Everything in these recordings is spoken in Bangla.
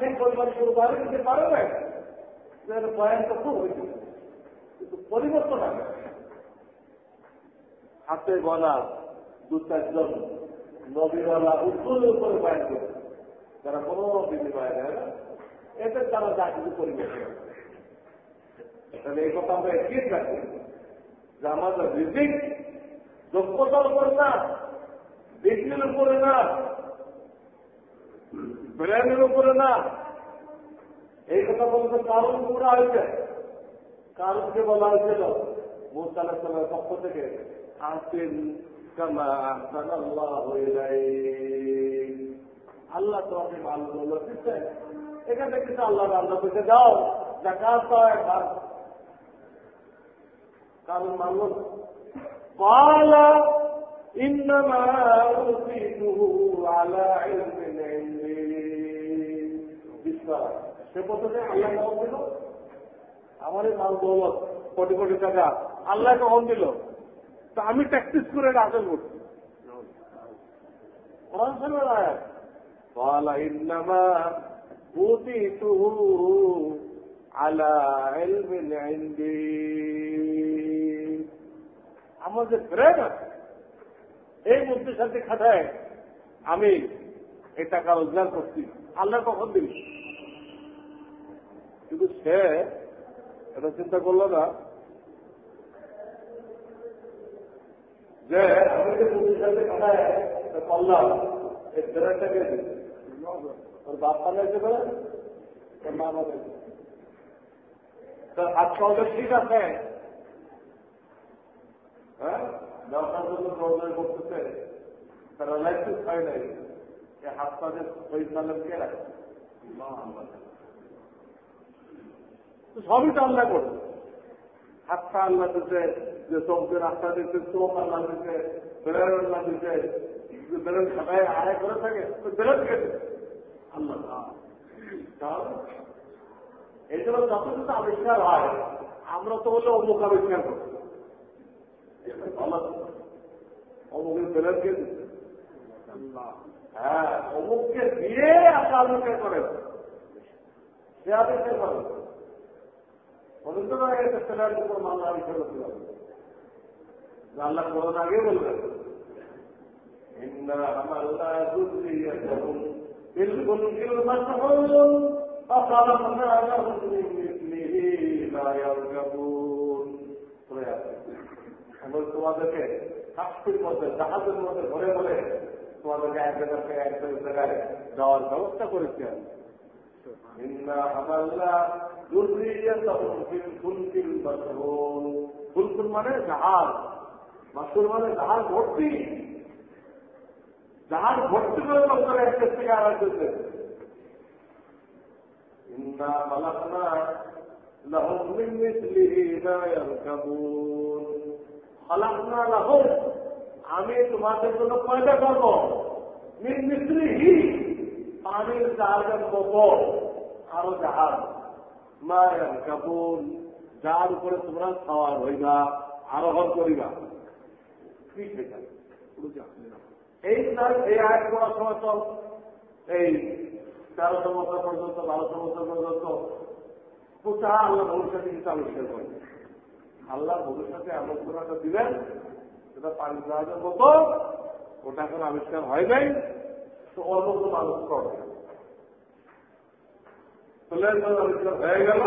সেই পরিমাণ বাইরে দিতে পারে না বয়ান তো খুব হয়েছে। কিন্তু পরিবর্তন আছে। হাতে গলা দু চারজন নবীওয়ালা উত্তরের উপরে বয়ান করে যারা কোনো বিনিময় দেয় না। এতে তারা যা পরিবর্তন তাহলে এই কথা আমরা এগিয়ে থাকি যে আমাদের রিজিক যোগ্যতার উপরে না ডিগ্রির উপরে না ব্রেনের উপরে না এই কথা বলতে কারণ পুরা হয়েছে কারণকে বলা হয়েছিল মুসালামের পক্ষ থেকে আসেন কামা আল্লাহ হয়ে যায় আল্লাহ তোমাকে মালগুলো দিচ্ছে এখানে কিন্তু আল্লাহ আল্লাহ থেকে দাও জাকাত দাও একবার কারণ মানল قال إنما أوتيته على علم عندي বিশ্বাস সে পদ্ধতি আল্লাহ কখন দিল আমার এই মাল দৌলত কোটি কোটি টাকা আল্লাহ কখন দিল তা আমি প্র্যাকটিস করে এটা আসল করছি কোরআন শরীফের আয়াত قال إنما أوتيته على علم عندي আমাদের ব্রেন আছে এই মধ্যে সাথে খাটায় আমি এই টাকা রোজগার করছি আল্লাহ কখন দিল কিন্তু সে এটা চিন্তা করল না যে আমি ঠিক আছে। হ্যাঁ? ব্যবসার জন্য করতেছে। তারা লাইসেন্স হয় নাই। হাত পাতে ওই রাখে? সবই তো আল্লাহ করছে হাতটা আল্লাহ দিতে যে চোখকে রাস্তা দিতে চোখ আল্লাহ দিতে বেড়ার আল্লাহ দিতে সবাই আড়াই করে থাকে গেছে আল্লাহ এই জন্য যত আবিষ্কার হয়, আমরা তো বলে অমুক আবিষ্কার করছি অমুকের হ্যাঁ অমুককে দিয়ে আপনি আবিষ্কার করেন সে আবিষ্কার করেন ছেলের উপর মামলা বিচার করতে পারবে আল্লাহ আগে বলবেন। তোমাদেরকে শাস্তির মধ্যে জাহাজের মধ্যে ঘরে ঘরে তোমাদেরকে এক জায়গা থেকে এক জায়গায় যাওয়ার ব্যবস্থা করেছি আমি। ফুলকুল মানে জাহাজ মাসুর মানে জাহাজ ভর্তি জাহাজ ভর্তি করে লোকেরা এক দেশ থেকে আর এক দেশে إنا خلقنا لهم من مثله لا يركبون خلقنا لهم আমি তোমাদের জন্য পয়দা করব মিন মিস্ত্রি পানির জাহাজের মতো আরও জাহাজ। মায়ের কাপুন যার উপরে তোমরা খাওয়ার হইবা, আরোহণ করিবা। কি সেটা? এই এই আয় করার সময় তো এই তেরোশো বছর পর্যন্ত, বারোশো বছর পর্যন্ত প্রচার আল্লাহ ভবিষ্যতে কিছু আবিষ্কার করবে আল্লাহ ভবিষ্যতে কোন দিলেন সেটা পানি জাহাজের মতো, ওটা এখন আবিষ্কার হয় নাই। তো অন্য মানুষ আবিষ্কার হয়ে গেল।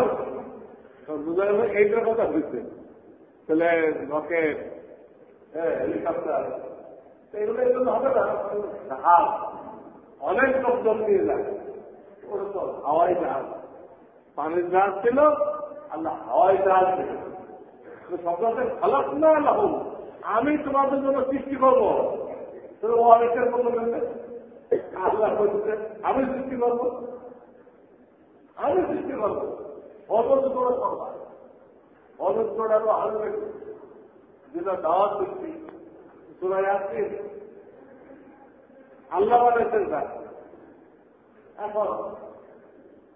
এইটার কথা হয়েছে প্লেন রকেট হেলিকপ্টার এগুলো এগুলো হবে না। অনেক লোকজন নিয়ে যায়। ওটা তো হাওয়াই জাহাজ। পানির জাহাজ ছিল, আল্লাহ হাওয়াই জাহাজ ছিল। শব্দতে খালাস না, আল্লাহ আমি তোমাদের জন্য সৃষ্টি করব। ও আবিষ্কার করব আল্লাহ বলছে আমি সৃষ্টি করব। আমি সৃষ্টি করব। অবধ করে করবা অবধ করারও আরও যেটা দাওয়াত দিচ্ছি সুরাই আসছি আল্লাহ বানাইছেন তার এখন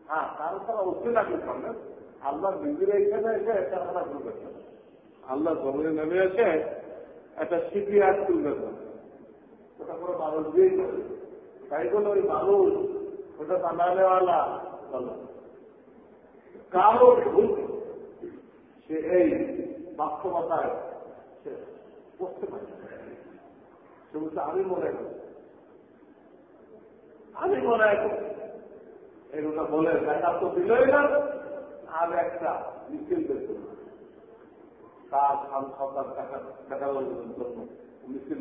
হ্যাঁ তারা তারা উঠতে লাগবে সামনে আল্লাহ নিজের এখানে এসে একটা কথা শুরু করছেন আল্লাহ জমিনে নেমে এসে একটা সিপি আট তুলবে ওটা কোনো মানুষ দিয়েই করে তাই বলে ওই মানুষ, ওটা বানানেওয়ালা বলো কারও ভুল, সে এই বাস্তবতায় সে করতে পারে সে বলছে আমি মনে করি। আমি মনে করি। এগুলো বলে দেখা তো দিলই না, আর একটা মিছিল বের করল তার সন্তান দেখানোর জন্য মিছিল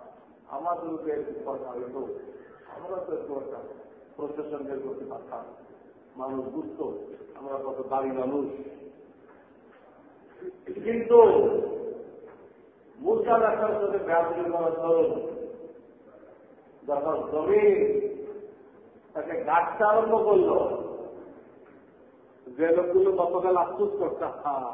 আমাদেরকে একটু সরকার হইতো আমরা তো একটু একটা প্রশাসন বের করতে পারতাম। মানুষ বুঝত, আমরা কত দাঁড়ি মানুষ। কিন্তু মুসা রাখার সাথে ব্যাপারী করার ধরুন যখন জমিন তাকে গাছটা আরম্ভ করল, যে লোকগুলো গতকাল আফসুস করতে কত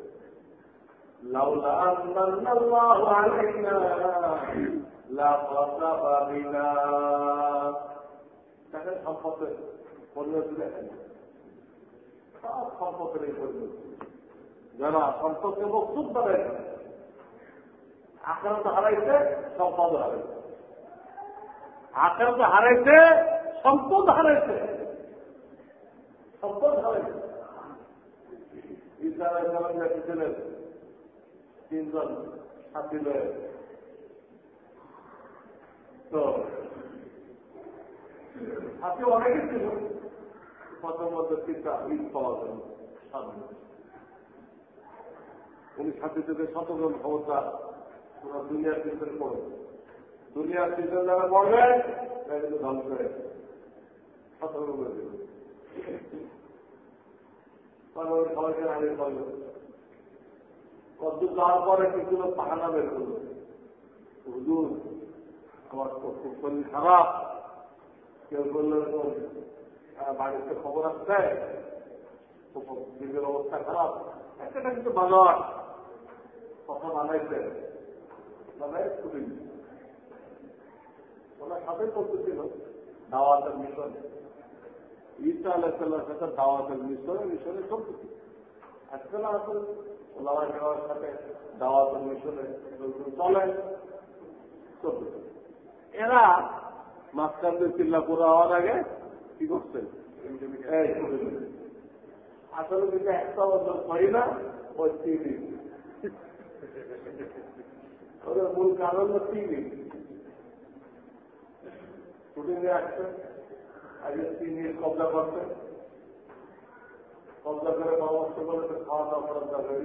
لولا أن الله علينا لخسف بنا দেখেন সম্পদের পরিণতি দেখেন সব সম্পদের এই পরিণতি যারা সম্পদকে মকসুদ করে আকার তো হারাইছে সম্পদ হারাইছে আকার তো হারাইছে সম্পদ হারাইছে সম্পদ হারাইছে ইসলাম ইসলাম ছিলেন তিনজন সাথী লয়ে। তো হাতে অনেকে ছিল। প্রথম মধ্যে তিনটা ঈদ পাওয়া গেল উনি সাথে থেকে শতজন ক্ষমতা তোমরা দুনিয়ার পিছনে পড়বে দুনিয়ার পিছনে যারা পড়বে, তারা কিন্তু ধ্বংস হয়ে সতর্ক করে দেবে সবাইকে আগে করল কত যাওয়ার পরে কিছু লোক পাহানা বের করল? হুজুর, আমার তো খুব শরীর খারাপ। কেউ বলল বাড়িতে খবর আসছে নিজের অবস্থা খারাপ। একটা কিন্তু ভালো কথা বানাইছে। বানাই খুবই ওনার সাথে করতেছিল দাওয়াতের মিশন। ঈসা আলাহিসাল্লার সাথে দাওয়াতের মিশনে মিশনে চলতেছিল আজকাল আসলে ওলামা যাওয়ার সাথে দাওয়াতের মিশনে চলে এরা মাঝখান চিল্লা পুরো হওয়ার আগে কি করছেন আসলে কিন্তু একটা বছর করি না, ওই টিভি ওদের মূল কারণ হলো টিভি শুটিংয়ে আসছে আগে টিভি কবজা করছে। করে পরামর্শ করে খাওয়া দাওয়া করার দরকার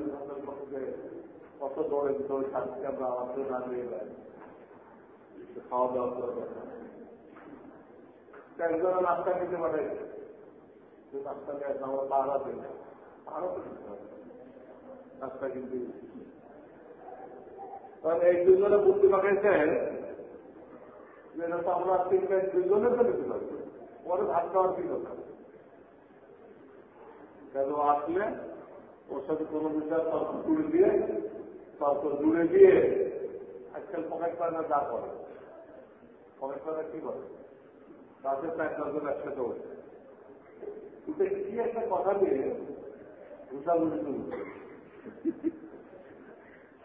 কত দৌড়ে দৌড়ে থাকছে আমরা আমাদের না নিয়ে যাই। খাওয়া দাওয়া করার একজনের নাস্তা খেতে পাঠাইছে নাস্তা নিয়ে আমরা পাহারা দিই আরও তো নাস্তা কিন্তু কারণ এই দুজনে বুদ্ধি পাঠাইছেন যেটা তো আমরা তিনটা দুজনের তো নিতে পরে ভাত খাওয়ার কি দরকার? কেন আসলে? ওর সাথে কোনো বিচার তর্ক জুড়ে দিয়ে তর্ক জুড়ে দিয়ে আজকাল পকেট পায়না যা করে। পকেট পায়না কি করে? তাদের প্যাক দরকার একসাথে হচ্ছে কিন্তু কি একটা কথা দিয়ে ঘুষাঘুষি শুরু করে?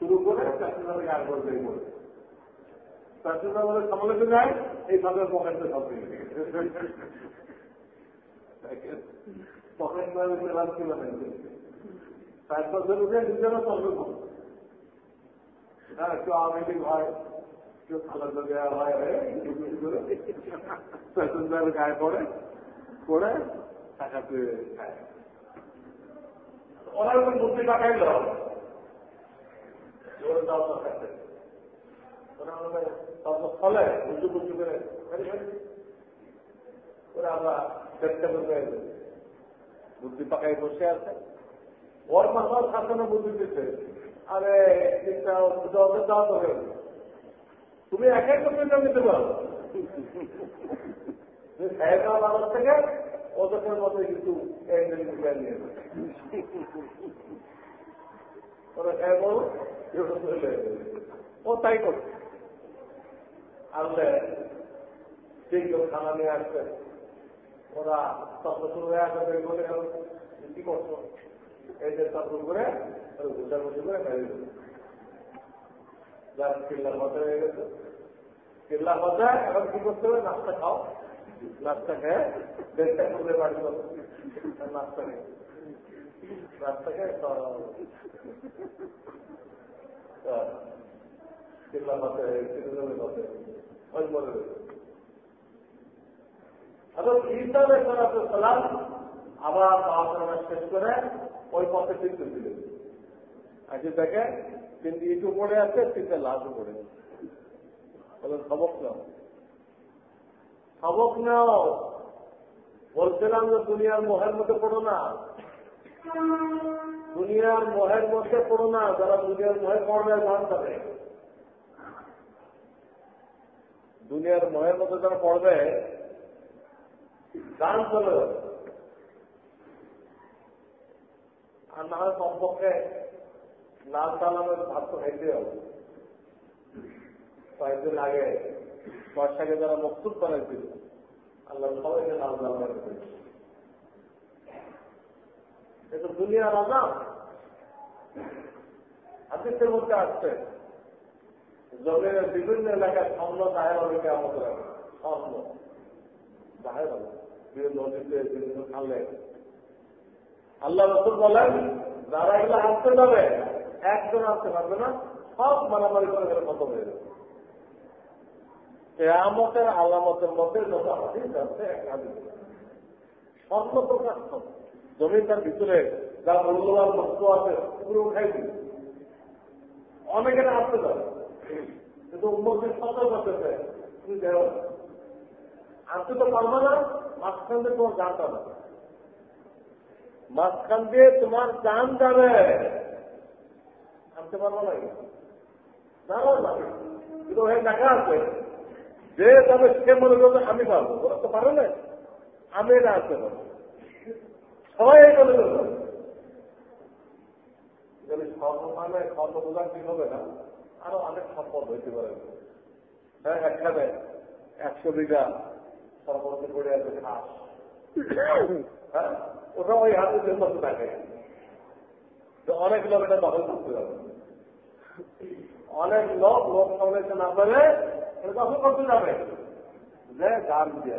শুরু করে চাষিদারে করতে বলে চাষিদা বলে সামলাতে যায় এই সবের পকেটে সব ষাট বছর উঠে হ্যাঁ কেউ আওয়ামী হয় দেওয়া হয় প্যাসেঞ্জার গায়ে পড়ে পড়ে, টাকা পেয়ে খায়। ওরা যখন বুদ্ধি পাঠাইল ফলে উঁচু উঁচু করে। ওরা আমরা চেষ্টা করতে বুদ্ধি পাকায় বসে আছে। ওর মাথার শাসনে বুদ্ধি দিচ্ছে আরে চিন্তা দাও তুমি একাই করতে নিতে পারো। থেকে ওদের খাই বলো ও তাই করছে। আনলে সেই কেউ খানা নিয়ে আসবে। ওরা তখন শুরু হয়ে আসবে বলে কি করছ? এই যে তখন করে গুজার বসে করে খাই যার চিল্লার মতো হয়ে গেছে। চিল্লার মতো, এখন কি করতে হবে? নাস্তা খাও। নাস্তা খেয়ে দেড়টা করে বাড়ি করো নাস্তা খেয়ে। নাস্তা খেয়ে চিল্লার মতো চিল্লার মতো ওই মনে ঈসা সালাম। আবার পাওয়া শেষ করে ওই পথে দিলেন আজকে দেখে ইটু পড়ে আছে, তিনটে পড়ে সবক নাও। সবক নাও? বলছিলাম যে, দুনিয়ার মোহের মধ্যে পড়ো না। দুনিয়ার মোহের মধ্যে পড়ো না, যারা দুনিয়ার মোহে পড়বে গান করে দুনিয়ার মোহের মধ্যে যারা পড়বে গান চলে। আর না হয় কমপক্ষে লাল সালামের ভাত তো খাইতে হবে। কয়েকদিন আগে বর্ষাকে যারা মকসুদ করেছিল আল্লাহ সবাইকে লাল সালামের এটা দুনিয়ার আজাম হাতিসের মধ্যে আসছে, জমিনের বিভিন্ন এলাকায় স্বর্ণ দায়ের হবে কেমন স্বর্ণ দায়ের হবে। আল্লাহ রসুল বলেন, যারা এগুলো আসতে যাবে, একজন আসতে পারবে না, সব মারামারি করে গেলে কত হয়ে যাবে। কেয়ামতের আলামতের মধ্যে স্বর্ণ প্রকাশ জমিন তার ভিতরে যা মূল্যবান বস্তু আছে পুরো উঠাই দিল অনেকের আসতে যাবে। কিন্তু উন্মতির সতর্ক করতেছে তুমি দেও আনতে তো পারব না মাঝখান দিয়ে তোমার জান পাবে মাঝখান দিয়ে তোমার জান যাবে। আনতে পারব না যে যাবে সে মনে করবে আমি পারব। তো পারে না। আমি এটা আসতে পারব। সবাই এই মনে করবে যদি সর্বমানে হবে না, আরও অনেক সম্পদ হইতে পারে। হ্যাঁ একখানে একশো বিঘা। ঘাস হ্যাঁ? ওই থাকে। অনেক লোক এটা দখল করতে যাবে অনেক লোক লোক সংরক্ষণ না দখল করতে যাবে। যে গান দিয়ে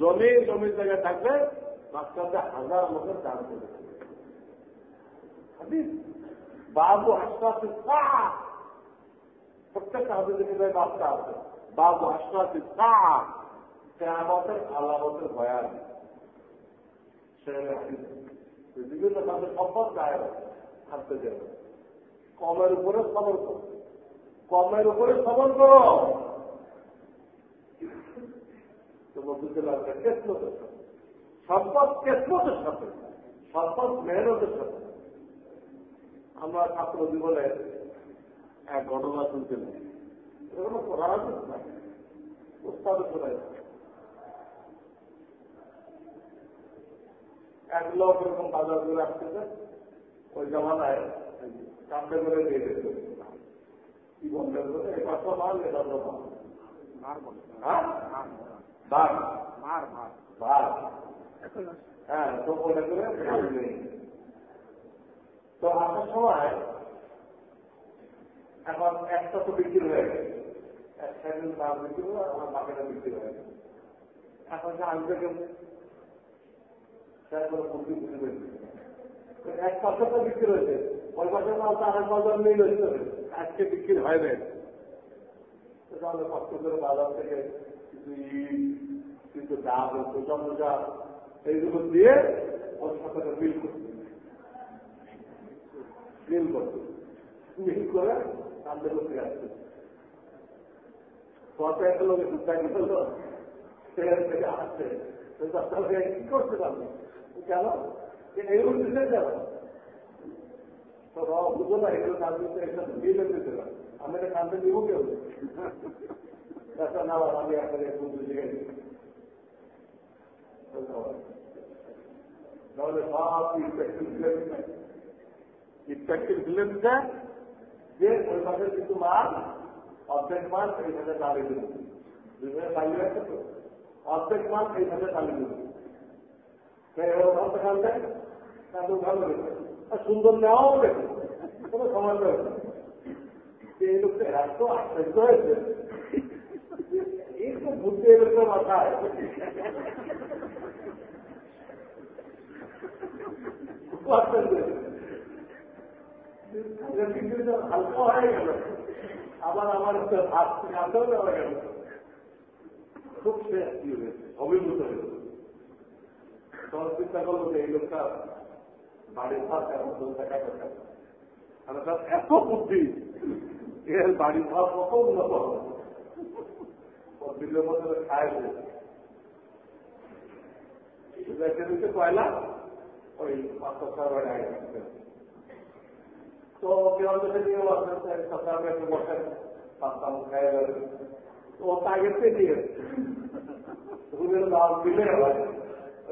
জমি জমির জায়গায় থাকবে, মাঝখানে হাজার লোকের দান করে বাবু হাসপাতে প্রত্যেকটা হাতে বাচ্চা আছে। বাবু হাসপাতে আমাদের আলামতের ভয়ান বিভিন্ন তাদের সম্পদ গায়ে থাকতে যাবে কমের উপরে সবর করো। কমের উপরে সবর করো। বুঝতে কেসমতের সাথে। সম্পদ কেসমতের সাথে। সম্পদ মেহনতের সাথে। আমরা ছাত্র জীবনে এক ঘটনা শুনছিলাম এটা কোনো পড়ার না এক লোক এরকম বাজার করে আসতেছে ওই জমানায় কামড়ে করে দিয়ে দিত কি মাল মাল। মার মার হ্যাঁ তো মনে করে তো আসার সময় এখন একটা তো বিক্রি হয়ে গেছে। এক সাইডের মাল বিক্রি হলো আমার বাকিটা বিক্রি হয়ে গেছে। এখন সে আসবে কেমন এক পাঁচশো বিক্রি হয়েছে, ওই পাশে মাল তো আরেক বাজার নেই হয়েছে আজকে বিক্রি হয় না তাহলে কষ্ট করে বাজার থেকে কিছু ইট, কিছু ডাব প্রচণ্ড মোজা এইগুলো দিয়ে ওর সাথে মিল করতে মিল মিল করে কান্দে করতে আসছে পথে একটা লোকের চিন্তা করল থেকে আসছে। কি করতে পারবে? কেন এইগুলো দিতে কেন তো বুঝো না, এগুলো কান্দে একটা মিলে দিতে আমি এটা কান্দে দিব কেউ? না আমি আপনাকে বুঝতে শিখেছি তাহলে সব ইফেক্টিভ ফিল্মটা যে ওই মাসের কিছু মাল অর্ধেক মাল, এই ভাষা চালিয়ে দিল অর্ধেক মাল, এই দিল ভালো লেগেছে সুন্দর নেওয়াও গেছে কোনো রয়েছে এই লোকটা এত আশ্চর্য হয়েছে। এই তো বুদ্ধি হালকা হয়ে গেল। আবার আমার হাত গেল। খুব অভিভূত হয়েছে। তখন যে এই লোকটা বাড়ির টাকা তার এত বুদ্ধি এর বাড়ির কত উন্নত হবে মধ্যে খায় কয়লা? ওই পাঁচশো আগে তো কেউ বসেন পাঁচটা তো আগের থেকে নিয়ে রুমের দাওয়াত দিলে হয়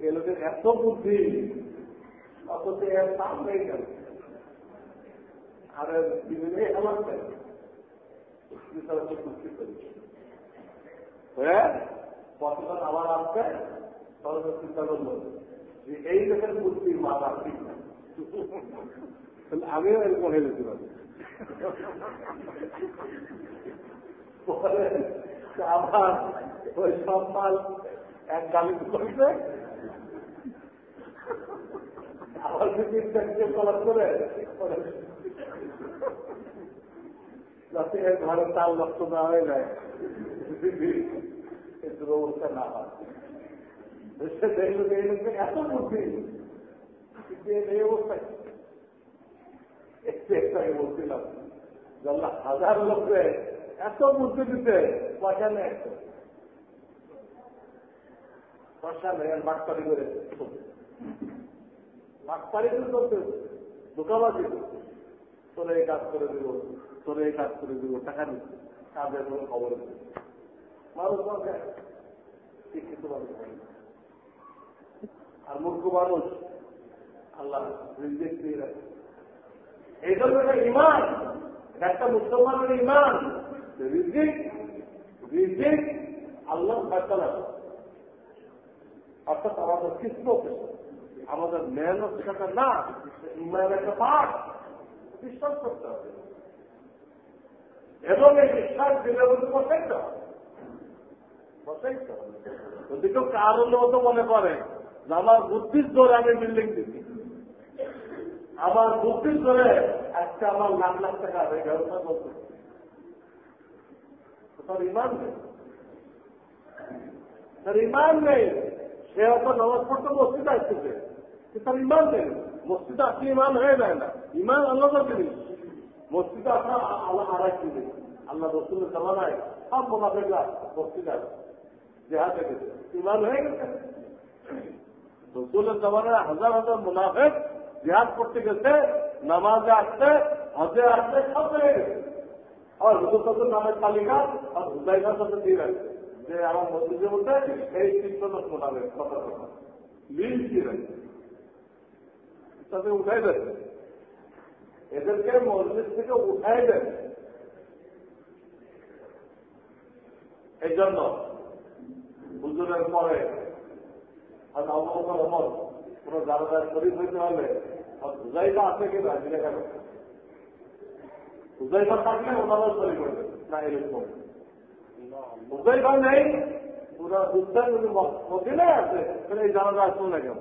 এ লোকের এত বুদ্ধি, অথচ এর সামনে গেল আর হ্যাঁ? আবার তখন চিন্তা যে এই বুদ্ধির মাথা ঠিক না। আমিও এরকম হয়ে গেছিলাম আবার ওই সব মাল এক গালি করছে ঘরে তাল না হয়ে না হয়। এত বুদ্ধি। একটু একটাকে বলছিলাম হাজার লোককে এত বুদ্ধি দিতে পয়সা নেই। পয়সা নেই, আর বাটপাড়ি করে। বাটপাড়ি করে করতে এই কাজ করে এই কাজ করে দিব, টাকা নিচ্ছে কাজের কোনো খবর নেই। মানুষ শিক্ষিত মানুষ আর মূর্খ মানুষ আল্লাহ দিয়ে রাখে। এই জন্য ইমান একটা মুসলমানের ইমান রিজিক রিজিক আল্লাহ অর্থাৎ আমাদের কিসমত আমাদের মেহনত সেটা না ইমানের একটা পাঠ বিশ্বাস করতে হবে। এবং এই বিশ্বাস দিলে বলতে বসাইতে হবে। বসাইতে হবে। যদি কেউ কারণ মতো মনে করে যে আমার বুদ্ধির জোরে আমি বিল্ডিং দিচ্ছি আমার বুদ্ধির ধরে আজকে আমার লাখ লাখ টাকা হয়ে করতে তার ইমান নেই। তার ইমান নেই। সে অত নামাজ পড়তে মসজিদে তার ইমান নেই মসজিদে আসলে ইমান হয়ে যায় না। ইমান আলাদা জিনিস মসজিদে আসা আল্লাহ এক জিনিস আল্লাহ রসুলের জামানায় সব মোনাফেকরা মসজিদে আসে। জেহাদ গেছে। ইমান হয়ে গেছে। রসুলের হাজার হাজার মুনাফেক জিহাদ করতে গেছে, নামাজে আসতে হজে আসতে সব হয়ে গেছে। আর হুজুর নামের তালিকা আর হুদাইকার সাথে দিয়ে রাখছে যে আমার মসজিদের মধ্যে এই লোক মোটাবেন কথা লিল দিয়ে রাখছে তাতে উঠাই দেন এদেরকে মসজিদ থেকে উঠাই দেন এই জন্য হুজুরের পরে আর অমর কোন জানাজার শরীর হইতে হলে হুজাইফা আছে কি না জিজ্ঞাসা করতে হুজাইফা থাকলে ওনারও শরীর করবে না এরকম। হুজাইফা নেই পুরো যুদ্ধের যদি আছে, তাহলে এই জানাজা আসবে না কেন?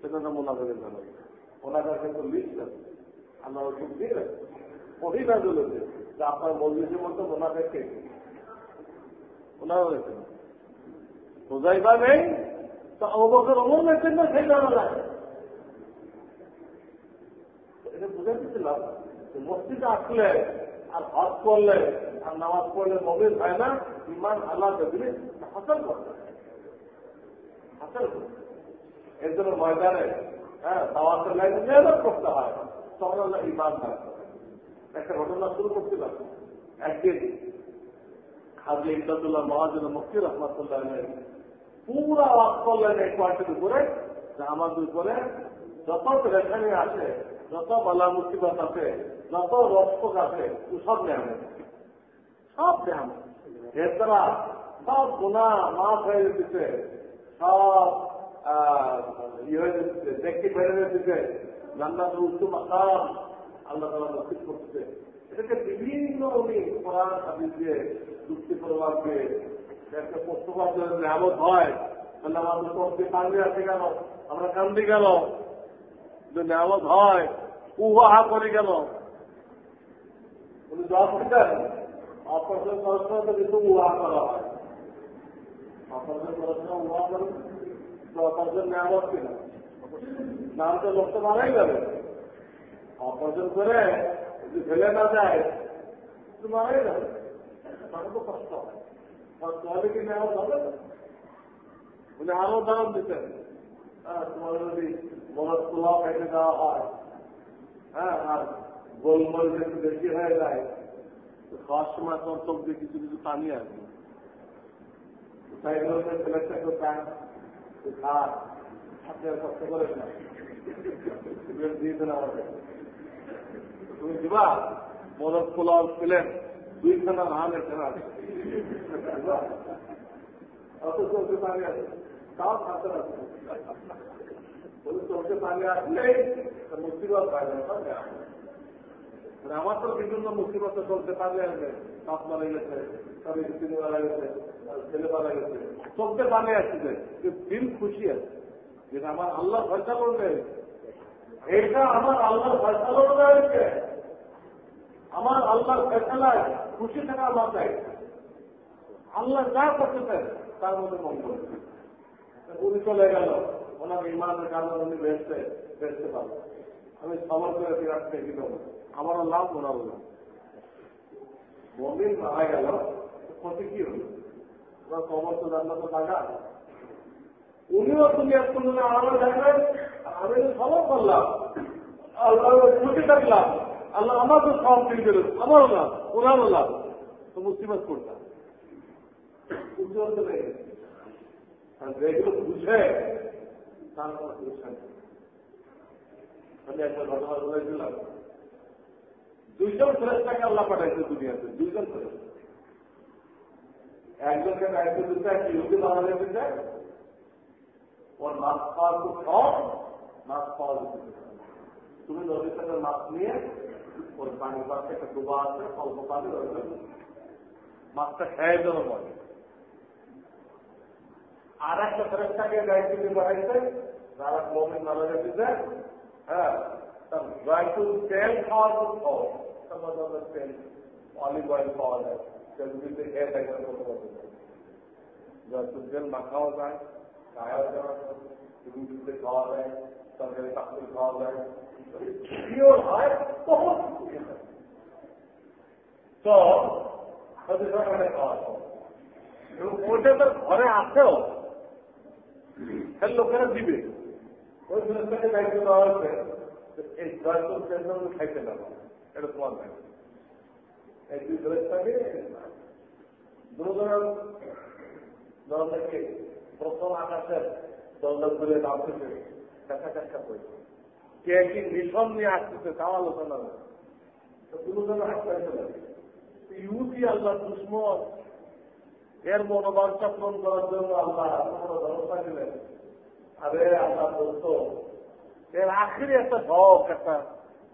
সেটা তো মোনাফেকের জানাজা। ওনার কাছে তো লিস্ট আছে। আল্লাহ রসুল দিয়ে নাজল হচ্ছে যে আপনার মজলিসের মধ্যে মোনাফেক কে? ওনারও রেখেছেন হুজাইফা নেই, তো অবকর অমর নেছেন না, সেই জানাজা এটা বুঝাতেছিলাম মসজিদে আসলে আর হজ করলে আর নামাজ পড়লে মবিল হয় না ইমান আল্লাহ দিলে হাসল করতে হাসল এর জন্য ময়দানে হ্যাঁ করতে হয়। তখন আল্লাহ ইমান থাকতে একটা ঘটনা শুরু করছিলাম একদিন হাজি ইমদাদুল্লাহ মহাজন মুক্তি রহমতুল্লাহ পুরা ওয়াজ কোয়ার্টির উপরে আমাদের উপরে যত রেখানি আছে, যত বালা মুসিবত আছে, যত রক্ত আছে, সব নেয় সব দেন এর দ্বারা সব গুণা মাফ হয়ে যেতেছে। সব দেখতে বেড়ে যেতেছে জান্নাতের উচ্চ মাকাম আল্লাহ তালা নসিব করতেছে এটাকে বিভিন্ন উনি কোরআন হাদিস দিয়ে যুক্তি দিয়ে একটা পক্ষপাত নিয়ামত হয় তাহলে আমাদের চোখকে কান্দে আছে কেন আমরা কান্দি গেল যে নিয়ামত হয় উহা করে গেল উনি দোয়া করতেন অপারেশন করার সময় কিন্তু উহা করা হয় অপারেশন করার সময় উহা করেন তো অপারেশন নিয়ামত কিনা নাম তো লোক তো মারাই যাবে অপারেশন করে যদি ফেলে না যায় তো মারাই যাবে তখন তো কষ্ট হয়। কষ্ট কি নিয়ামত হবে? উনি আরও উদাহরণ দিতেন। হ্যাঁ তোমার যদি মরদ পোলাও খাইতে দেওয়া হয় হ্যাঁ আর গোলমল একটু বেশি হয়ে যায় খাওয়ার সময় তোমার চোখ দিয়ে কিছু কিছু পানি আসবে। তাই বলতে ছেলেটা কেউ খার আপনি আর কষ্ট করেন না। দিয়ে দেন আমাকে। তুমি দিবা? মদত পোলাও ছিলেন, দুইখানা ধান এখানে আছে। তাও খাতে আছে না? আমার তো বিভিন্ন মুসিবতে চলতে পারলে সাপ মারা গেছে স্ত্রী মারা গেছে ছেলে মারা গেছে। চলতে পারে আসছে দিন খুশি আছে, যেটা আমার আল্লাহ ফয়সাল রয়েছে এটা আমার আল্লাহ ফয়সাল রয়েছে আমার আল্লাহর ফেসলায় খুশি থাকা আমার চাই। আল্লাহ যা করতে চায়, তার মধ্যে মঙ্গল উনি চলে গেল ওনার ইমানের কারণে উনি বেসতে বেসতে পারবেন আমি সবার করে থেকে দিল আমারও লাভ ওনারও লাভ মন্দির মারা গেল। ক্ষতি কি হল? ওনার খবর তো জানলো তো টাকা উনিও দুনিয়ার তুলনায় আলাদা থাকবেন আমি তো খবর করলাম। আল্লাহ খুশি থাকলাম। আল্লাহ আমার তো সব দিয়ে দিল আমারও লাভ ওনারও লাভ তো মুসিবত করতাম বুঝে। তারপর আমি একটা ঘটনা বলেছিলাম। দুইজন ফেরেস্তাকে আল্লাহ পাঠাইছে দুনিয়াতে, দুইজন একজনকে দায়িত্ব দিতে এক ইহুদি বানালে দিতে ওর মাছ খাওয়ার খুব কম মাছ খাওয়া দিতে তুমি নদীর থেকে মাছ নিয়ে ওর পানির পাশে একটা ডুবা আছে, অল্প পানি মাছটা খেয়ে দেওয়া বলে আর একটা ফেরেস্তাকে দায়িত্ব দিয়ে পাঠাইছে, যারা মমিন মারা গেছে হ্যাঁ তার জয়তুল তেল খাওয়ার খুব কম তারপর তেল অলিভ অয়েল পাওয়া যায় খেয়ে থাকবেন কত কত জয়তুল তেল মাখাও যায় খাওয়া যায় খাওয়া যায় তরকারি কাকুল খাওয়া যায় পিওর হয় তখন তো ওটা তো ঘরে আছেও লোকেরা দিবে ওই ফেরস্তাকে দায়িত্ব দেওয়া হয়েছে এই জয়পুর খাইতে দেওয়া এটা তোমার দুই ফেরস্তাকে দুজন প্রথম আকাশের দলটা তুলে নামতেছে দেখা করেছে কে কি মিশন নিয়ে আসতেছে তাও আলোচনা দুজন লাগে ইউসি আল্লাহ এর মনোবাঞ্ছা পূরণ করার জন্য আল্লাহ ব্যবস্থা দিলেন আরে আল্লাহ দোস্ত এর আখেরি একটা শখ একটা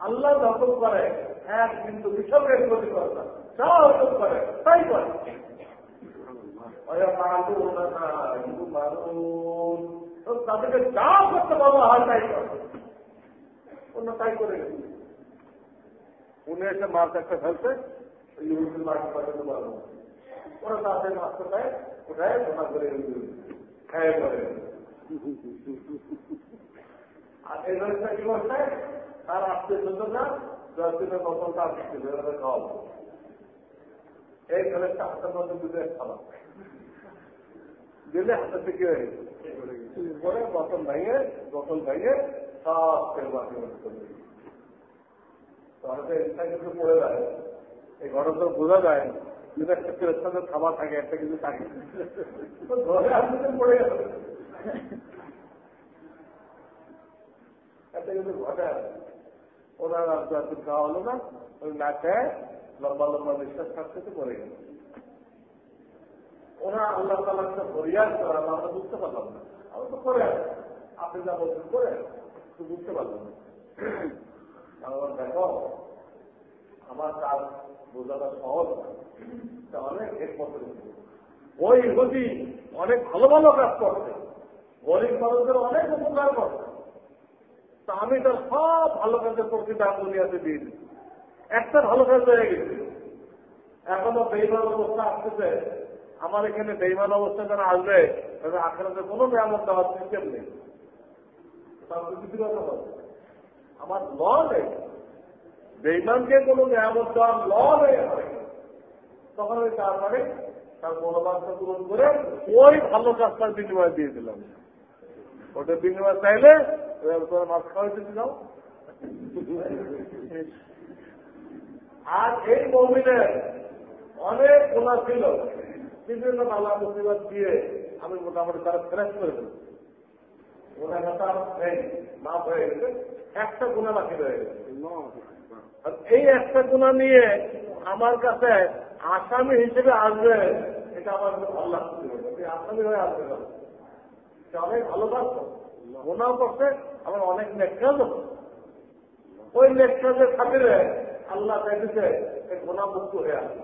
আল্লাহ দখল করে, এক কিন্তু কৃষকের ক্ষতি করে না যা করে, তাই করে। তাদেরকে যা করতে পারব হয় তাই করে অন্য তাই করে উনি এসে মাছ একটা ফেলছে ইউরোপের মাছ পাঠাতে ওরা তাদের মাছটা ওটাই করে করে আর এই কি করছে তার আত্মীয় স্বজনরা দশদিনের মতনটা আসছে যেভাবে খাওয়াবো এই হাতের মধ্যে দুধে খাওয়া দিলে হাতে থেকে পরে বোতল ভেঙে বোতল ভেঙে সব তেল যায় খাবার থাকে একটা কিছু একটা কিন্তু ঘটে ওনার আর খাওয়া হলো না, ওই না খেয়ে লম্বা লম্বা বিশ্বাস থাকতে পড়ে গেল। ওরা আল্লাহ তালা ফরিয়াদ করা, আমরা বুঝতে পারলাম না। আমরা তো করে আপনি যা বলছেন করে তো বুঝতে পারলাম না। আমার দেখো, আমার কাজ বোঝাটা সহজ অনেক একমত ওই হুদি অনেক ভালো ভালো কাজ করছে। গরিব মানুষদের অনেক উপকার করছে। আমি তার সব ভালো কাজের প্রকৃতি দুনিয়াতে দিয়ে দিই একটা ভালো কাজ হয়ে গেছে। এখনও বেইমান অবস্থা আসতেছে। আমার এখানে বেইমান অবস্থা যারা আসবে তাদের আখড়াতে কোনো নিয়ামত দেওয়ার সিস্টেম নেই। আমার ল নেই। বেইমানকে কোনো নিয়ামত দেওয়ার ল নেই তখন ওই তারপরে তার মনোবাসটা পূরণ করে ওই ভালো কাজটার বিনিময় দিয়ে দিলাম। ওটা বিনিময় চাইলে মাছ খাওয়াইতে দিলাম আর এই মমিনের অনেক গোনা ছিল। বিভিন্ন বালা মুসিবত দিয়ে আমি মোটামুটি তারা ফ্রেশ করে দেব ওনার কথা নেই, মাফ হয়ে গেছে। একটা গুণা বাকি রয়ে গেছে। এই একটা গুণা নিয়ে আমার কাছে আসামি হিসেবে আসবে, এটা আমার ভালো লাগছে। আসামি হয়ে আসবে অনেক ভালো থাকতো গোনাও করছে আমার অনেক নেককাজও ওই নেককাজের খাতিরে আল্লাহ চাইতেছে গোনা মুক্ত হয়ে আসবে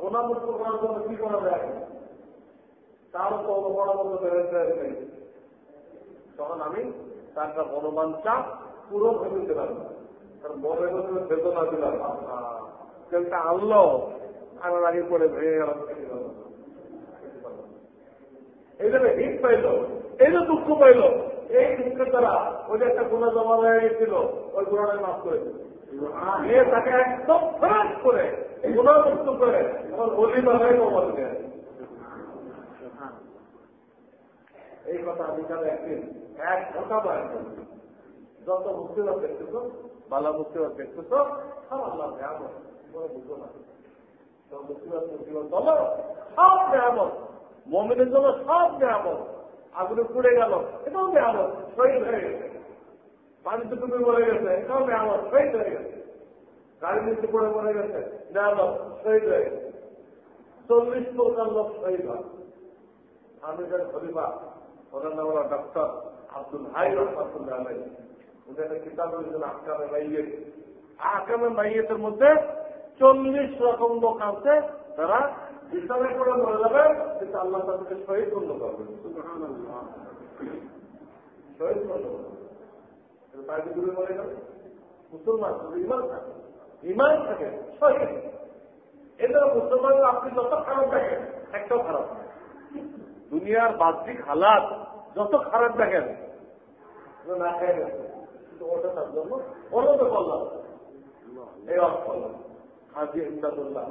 গোনা মুক্ত করার জন্য কি করা যায়? তারও তো মতো নেই তখন আমি তার একটা মনোবাঞ্ছা পুরো ভেবে দিলাম, তার মনে মনে বেদনা দিলাম। তেলটা আনলো আনার আগে করে ভেঙে গেলাম এই জন্য হিট পাইল, এই যে দুঃখ পাইল। এই দুঃখের দ্বারা ওই যে একটা গুণা জমা হয়ে গেছিল ওই গুণাটা মাফ করে এ তাকে একদম ফ্রেশ করে গুণামুক্ত করে আমার হয়ে কমল দেয়। এই কথা আমি তাহলে একদিন এক ঘণ্টা বয়স যত মুক্তিবাদ দেখতেছ বালা মুক্তিবাদ দেখতেছ সব আল্লাহ কোনো বুঝো না। তো মুক্তিবাদ মুক্তিবাদ বলো সব নেয়ামত। মমিনের জন্য সব নেয়ামত। আগুনে পুড়ে গেল। এটাও নেয়ামত শহীদ হয়ে গেছে। পানিতে তুমি মরে গেছে, এটাও নেয়ামত শহীদ হয়ে গেছে। গাড়ি নিচে পড়ে মরে গেছে নেয়ামত শহীদ হয়ে গেছে। চল্লিশ প্রকার লোক শহীদ হয়। আমেরিকার খলিফা ওনার নাম হলো ডক্টর আব্দুল হাই রহমাতুল্লাহ আলাই উনি একটা কিতাব লিখেছেন আকামে মাইয়ের আকামে মাইয়েতের মধ্যে চল্লিশ রকম লোক আছে তারা ইসলামে করে মরে যাবে কিন্তু আল্লাহ তাদেরকে শহীদ পূর্ণ করবে। শহীদ পূর্ণ করবে। বাইরে দূরে মরে গেল মুসলমান ইমান থাকে। ইমান থাকে শহীদ। এটা মুসলমান আপনি যত খারাপ দেখেন একটাও খারাপ দুনিয়ার বাহ্যিক হালাত যত খারাপ দেখেন না গেছে। কিন্তু ওটা তার জন্য অনুরোধ করলাম এই অর্থ হাজি ইমদাদুল্লাহ।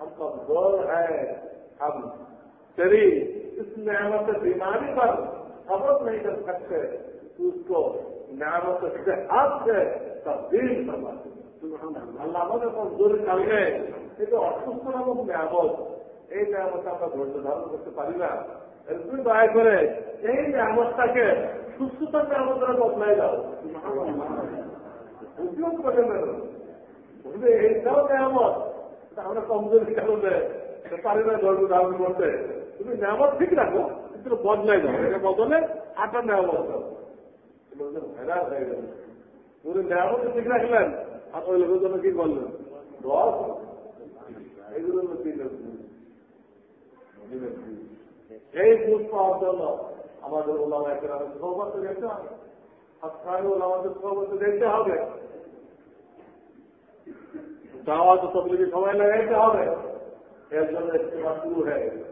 हम कमजोर है हम तेरी इस नियामत बीमारी पर खबर नहीं कर सकते तो उसको नियामत से हाथ से तब्दील करवा আল্লাহ আমাদের কমজোরি কারণে এটা অসুস্থ নামক নিয়ামত এই নিয়ামত আমরা ধৈর্য ধারণ করতে পারি না তুমি দয়া করে এই নিয়ামতটাকে সুস্থতার নিয়ামতটা বদলাই দাও উদ্যোগ করে নেন এইটাও নিয়ামত আমরা কমজোরি কারণে পারি না ধৈর্য ধারণ করতে তুমি নিয়ামত ঠিক রাখো, কিন্তু বদলাই দাও। এটা বদলে আটা হয়ে গেল। উনি নিয়ামত ঠিক রাখলেন, আর ওই লোকের জন্য কি করলেন? দশ? দিনের এই বুঝ পাওয়ার জন্য আমাদের ওলামা একটা সৌভাগ্য যেতে হবে। আজকাল ওলামাদের সৌভাগ্য দেখতে হবে। দাওয়া তো তবলিগে সময় লাগাইতে হবে। এর জন্য ইস্তেমা শুরু হয়ে গেছে।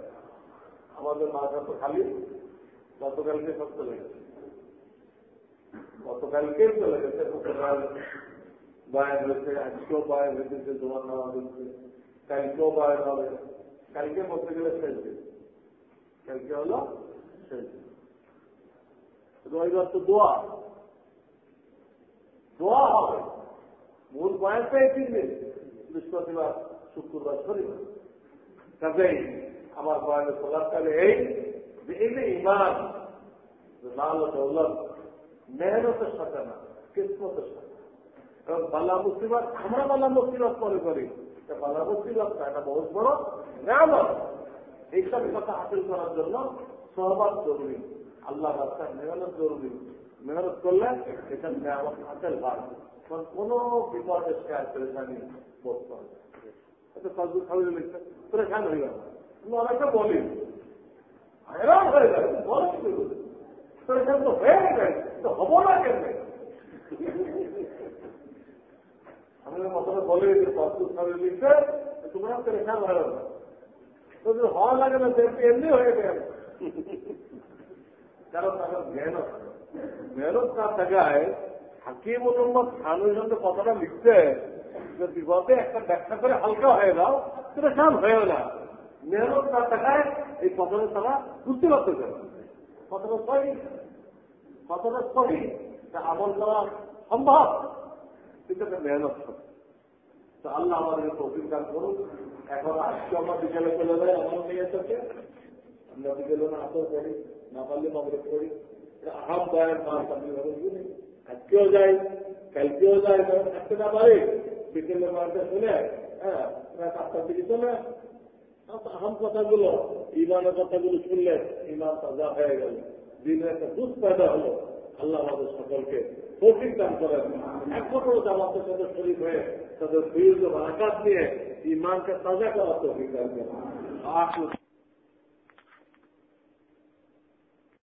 আমাদের মাথা তো খালি। গতকালকে সব চলে গেছে। গতকালকে চলে গেছে। গতকাল বায়ান হয়েছে, আজকেও বায়ান হয়েছে জোয়ান নেওয়া হয়েছে কালকেও বায়ান হবে। কালকে বলতে গেলে শেষ কালকে হলো শেষ রবিবার তো দোয়া। দোয়া হবে। মূল বয়ানটাই তিন দিন বৃহস্পতিবার, শুক্রবার শনিবার কাজেই আমার বয়ানের প্রলাপকালে এই যে এই যে ইমান লাল দৌলত মেহনতের সাথে না, কিসমতের সাথে। এবং বালা মুসিবত, আমরা বালা মুসিবত মনে করি। বালা মুসিবত না, এটা বহুত বড় নিয়ামত। এইসব কথা হাসিল করার জন্য সহবাদ জরুরি। আল্লাহ রাস্তায় মেহনত জরুরি। মেহনত করলে এটা নিয়ামত হাসিল হয়। কারণ কোন বিপদে সে আর পরেশানি বোধ করে এটা ফজল খাওয়াই লিখছে পরেশান হয়ে গেল অনেকটা বলি। হয়রান হয়ে যাবে বলো কি পরেশান তো হয়ে যায় তো হব হওয়া লাগে না মেহনত না থাকায় হাকিম খানের জন্য কথাটা লিখছে যে বিপদে একটা ব্যাখ্যা করে হালকা হয়ে যাও, সেটা কাম হয়েও না। মেহনত না থাকায় এই কথাটা তারা বুঝতে পারতে চায় কথাটা সহি। কথাটা সহি। আমল করা সম্ভব, কিন্তু একটা মেহনত তো আল্লাহ আমাদের তৌফিক দান করুন। এখন আজকে আমরা বিকেলে চলে যায় আমার মেয়ে থেকে আমরা বিকেলে না আসর করি না পারলে মগরব করি আহাম বয়ান পাঁচ আপনি ভাবেন আজকেও যাই কালকেও যাই থাকতে না পারে। বিকেলে মাঠে শুনে হ্যাঁ প্রায় পাঁচটার দিকে চলে। আহাম কথাগুলো ইমানের কথাগুলো শুনলে ইমান তাজা হয়ে গেল। দিনের একটা দুধ পয়দা হলো আল্লাহ আমাদের সকলকে তৌফিক দান করেন। একমাত্র জামাতের সাথে শরীর হয়ে তাদের বীর আকাশ নিয়ে ইমানকে তাজা করার তৌফিক দান